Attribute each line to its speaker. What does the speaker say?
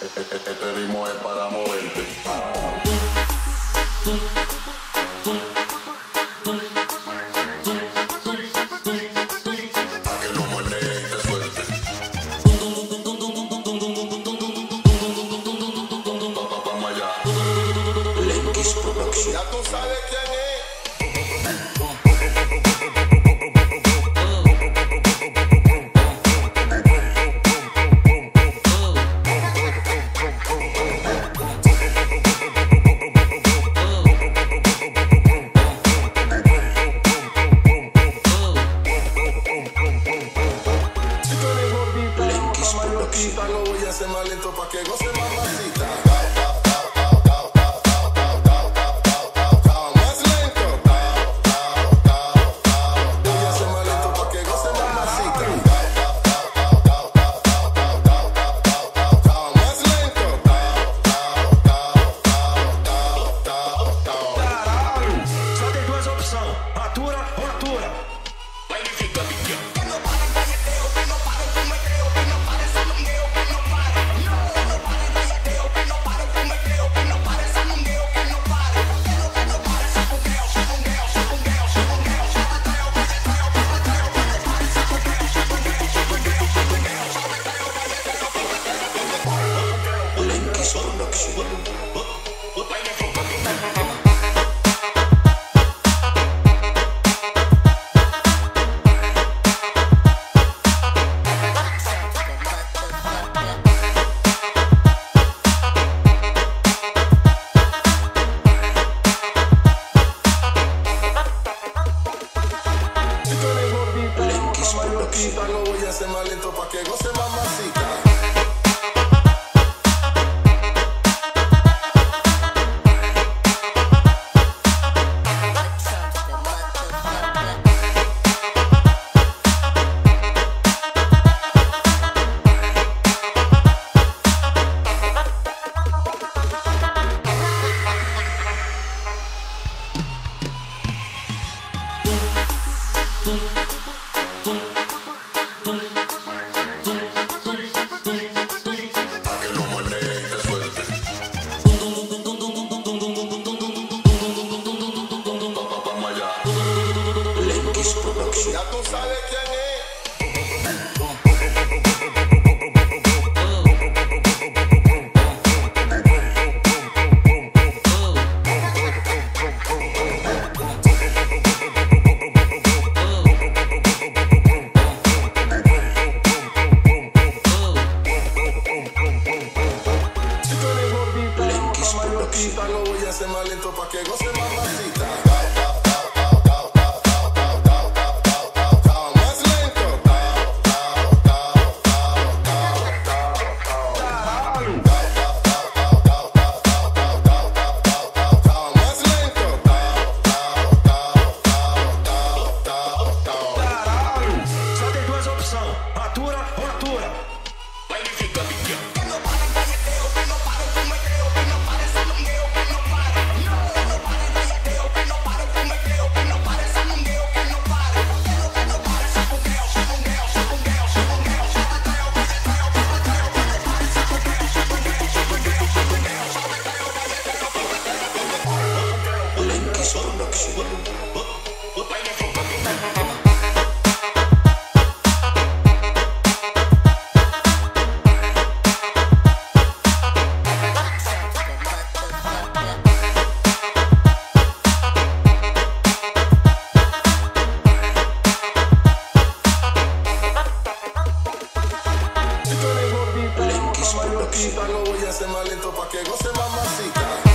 Speaker 1: Este ritmo es para moverte. A que lo muerde y te
Speaker 2: suelte.
Speaker 1: Ya tú sabes que ese malento pa' que goce mamacita. mamacita, no voy a hacer más lento pa' que goce mamacita.
Speaker 3: Thank Kiss Production.
Speaker 2: Lenquis Production.
Speaker 1: No voy a hacer
Speaker 2: lento
Speaker 1: pa'
Speaker 2: que
Speaker 1: goce mamacita. No voy a hacer más lento pa' que goce mamacita.